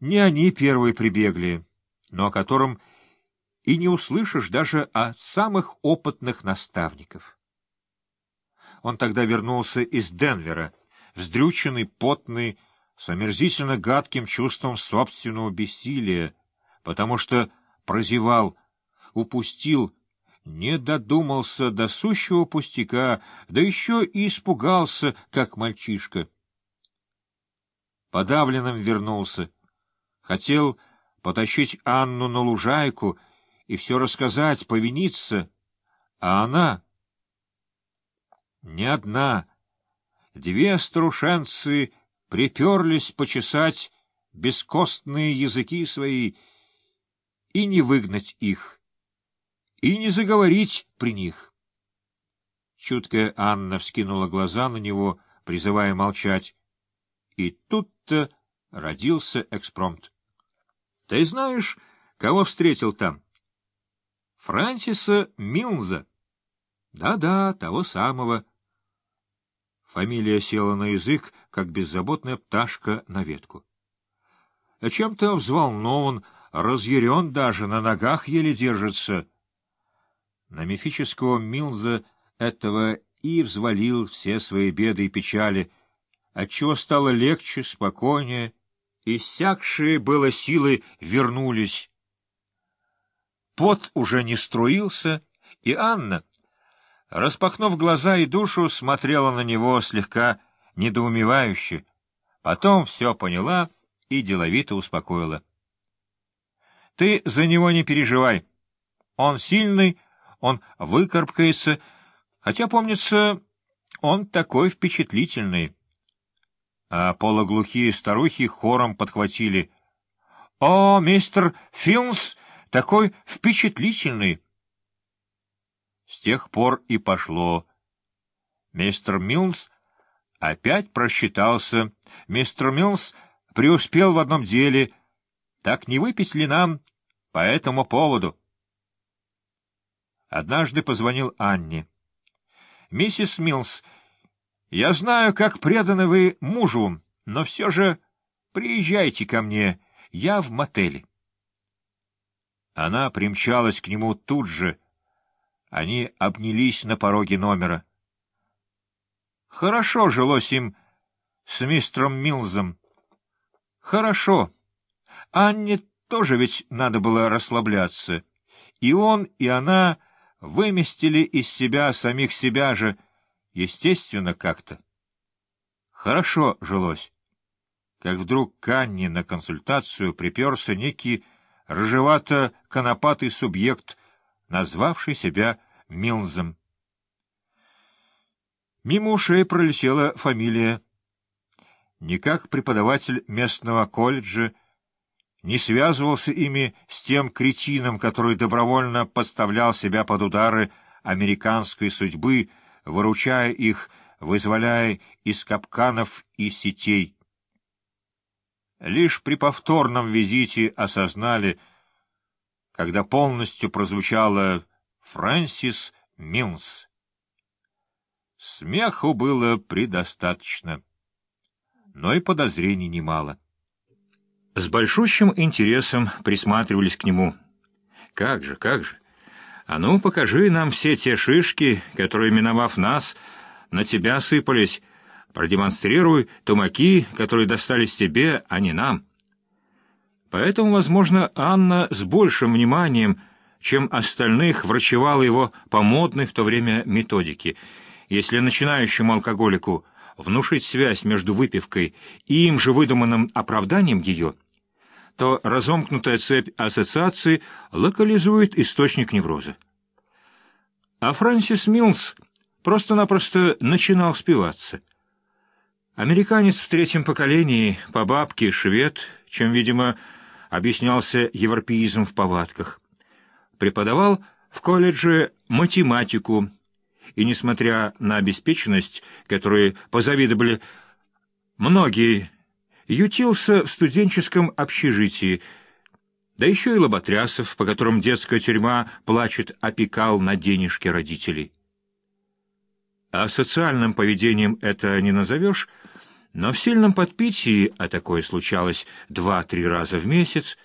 Не они первые прибегли, но о котором и не услышишь даже от самых опытных наставников. Он тогда вернулся из Денвера, вздрюченный, потный, с омерзительно гадким чувством собственного бессилия, потому что прозевал, упустил, не додумался до сущего пустяка, да еще и испугался, как мальчишка. Подавленным вернулся. Хотел потащить Анну на лужайку и все рассказать, повиниться, а она... Не одна. Две старушенцы приперлись почесать бескостные языки свои и не выгнать их, и не заговорить при них. Чуткая Анна вскинула глаза на него, призывая молчать, и тут-то родился экспромт. — Ты знаешь, кого встретил там? — Франсиса Милнза. Да — того самого. Фамилия села на язык, как беззаботная пташка на ветку. Чем-то взволнован, разъярен даже, на ногах еле держится. На мифического Милза этого и взвалил все свои беды и печали, отчего стало легче, спокойнее, иссякшие было силы вернулись. Пот уже не струился, и Анна, распахнув глаза и душу, смотрела на него слегка недоумевающе, потом все поняла и деловито успокоила. — Ты за него не переживай. Он сильный, он выкарабкается, хотя, помнится, он такой впечатлительный. А полуглухие старухи хором подхватили. — О, мистер Филмс такой впечатлительный! С тех пор и пошло. Мистер Милнс опять просчитался. Мистер Милнс преуспел в одном деле. Так не выпить ли нам по этому поводу? Однажды позвонил Анне. — Миссис Милс, я знаю, как преданы вы мужу, но все же приезжайте ко мне, я в мотеле. Она примчалась к нему тут же. Они обнялись на пороге номера. Хорошо жилось им с мистером Милзом. Хорошо. Анне тоже ведь надо было расслабляться. И он, и она выместили из себя самих себя же, естественно, как-то. Хорошо жилось. Как вдруг к Анне на консультацию приперся некий рыжевато-конопатый субъект, назвавший себя Милзом. Мимо ушей пролетела фамилия ни как преподаватель местного колледжа не связывался ими с тем кретином, который добровольно подставлял себя под удары американской судьбы, выручая их, вызволяя из капканов и сетей. Лишь при повторном визите осознали, когда полностью прозвучало «Фрэнсис Милнс». Смеху было предостаточно но и подозрений немало. С большущим интересом присматривались к нему. «Как же, как же! А ну, покажи нам все те шишки, которые, миновав нас, на тебя сыпались. Продемонстрируй тумаки, которые достались тебе, а не нам». Поэтому, возможно, Анна с большим вниманием, чем остальных, врачевала его по модной в то время методике. Если начинающему алкоголику — внушить связь между выпивкой и им же выдуманным оправданием ее, то разомкнутая цепь ассоциаций локализует источник невроза. А Фрэнсис Милс просто-напросто начинал спиваться. Американец в третьем поколении, по бабке швед, чем, видимо, объяснялся европеизм в повадках. Преподавал в колледже математику, и, несмотря на обеспеченность, которой позавидовали многие, ютился в студенческом общежитии, да еще и Лоботрясов, по которым детская тюрьма плачет, опекал на денежки родителей. А социальным поведением это не назовешь, Но в сильном подпитии, а такое случалось два-три раза в месяц,